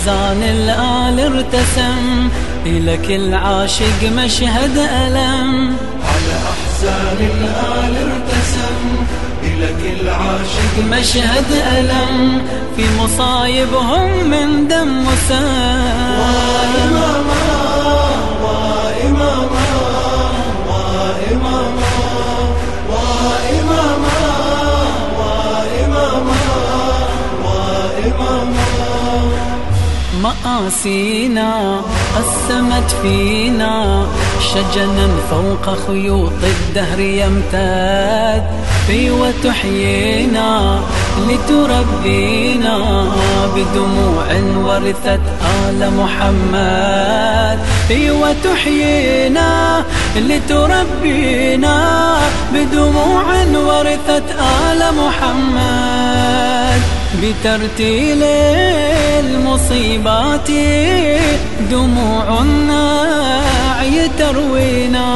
أحزان الآل ارتسم إلى كل عاشق مشهد ألم. على أحزان الآل ارتسم إلى كل عاشق مشهد ألم. في مصايبهم من دم وسام مآسينا قسمت فينا شجنا فوق خيوط الدهر يمتد في وتحيينا لتربينا بدموع ورثت آل محمد. في وتحيينا لتربينا بدموع ورثت آل محمد. بترتيل المصيبات دموع الناعي تروينا.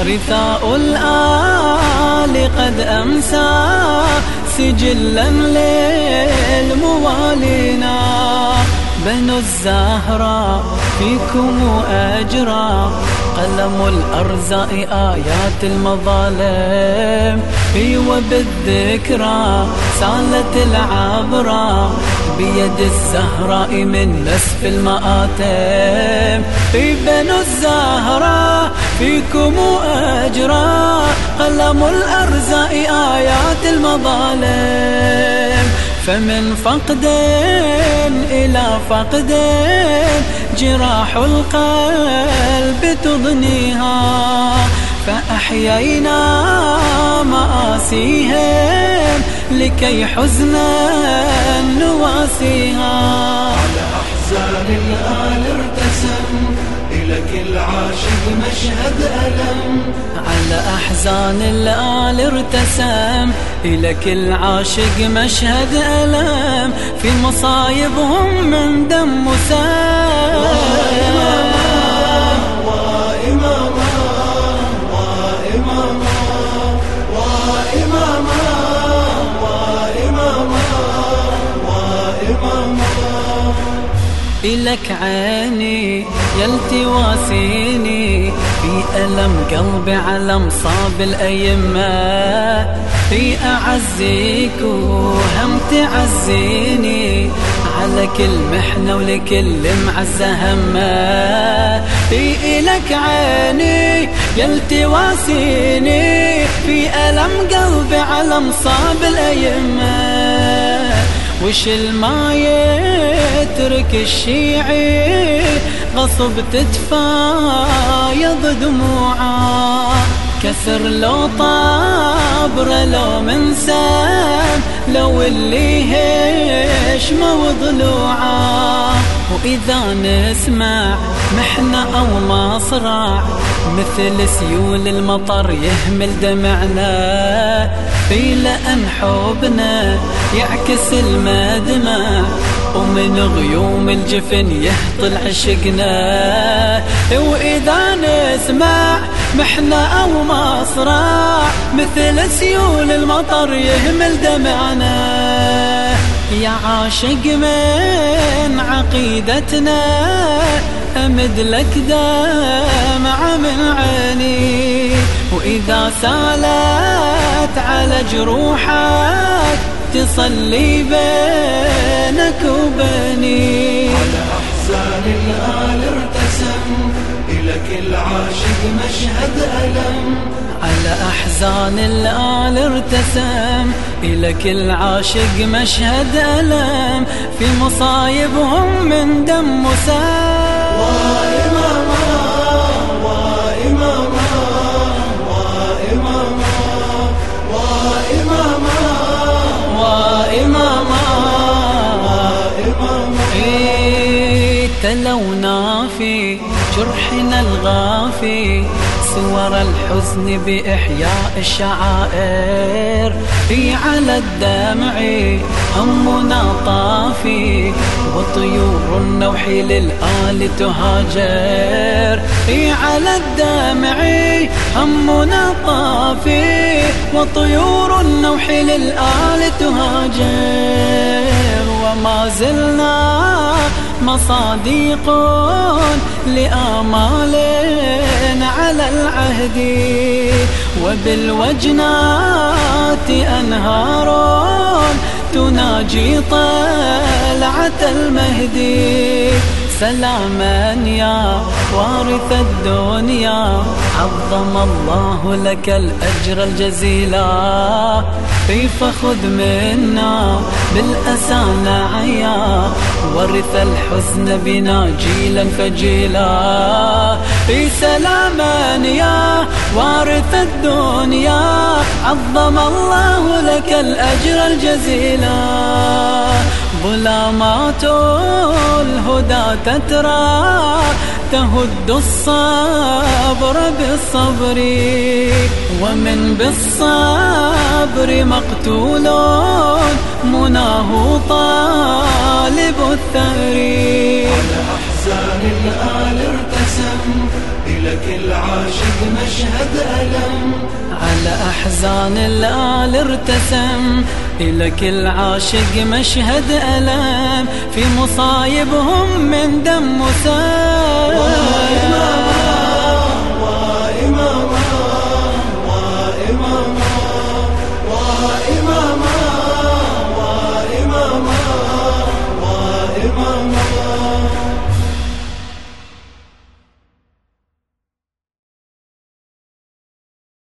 رثاء الآل قد أمسى سجلا للموالينا. بنو الزهراء فيكم أجرى قلم الأرزاء آيات المظالم. في وبالذكرى سالت العبرة بيد الزهراء من نسف المآتم. في بنو الزهراء فيكم أجرى قلم الأرزاء آيات المظالم. فمن فقد إلى فقد جراح القلب تضنيها. فأحيينا مآسيهم لكي حزنا نواسيها. على أحزان الآل ارتسم إلى كل عاشق مشهد ألم. على أحزان الآل ارتسم إلى كل عاشق مشهد ألم. في مصايبهم من دم وسام وإماما وإماما. إلك عيني يلتواسيني في ألم قلبي على مصاب الأيمة. في أعزيك وهم تعزيني. على كل محنة ولكل معزة همة. في إلك عيني يلتواسيني في ألم قلبي على مصاب الأيمة. وش ما يترك الشيعي غصب تتفايض دموعة. كسر لو طابر لو من سام لو اللي هيش وضلوعة. وإذا نسمع محنة أو مصرع مثل سيول المطر يهمل دمعنا. في لأن حبنا يعكس المدمع. ومن غيوم الجفن يهطل عشقنا. وإذا نسمع محنة أو مصرع مثل سيول المطر يهمل دمعنا. يا عاشق من عقيدتنا أمد لك دمع من عيني. وإذا سالت على جروحك تصلي بينك وبيني. على أحزان الآل ارتسم إلى كل عاشق مشهد ألم. على أحزان الآل ارتسم إلى كل عاشق مشهد ألم. في مصايبهم من دم وسام تلونا في جرحنا الغافي صور الحزن بإحياء الشعائر. في على الدمع همنا طافي وطيور النوح للآل تهاجر. في على الدمع همنا طافي وطيور النوح للآل تهاجر. وما زلنا مصاديق لآمال على العهد وبالوجنات أنهار تناجي طلعة المهدي. سلاما يا وارث الدنيا عظم الله لك الأجر الجزيلا كيف خذ منا بالأسى نعيا ورث الحزن بنا جيلا فجيلا. في سلاما يا وارث الدنيا عظم الله لك الأجر الجزيلا ظلامات الهدى تترى تهد الصبر بالصبر. ومن بالصبر مقتول مناه طالب الثأر. كل عاشق مشهد ألم. على أحزان الآل ارتسم. إلى كل عاشق مشهد ألم. في مصايبهم من دم وإمام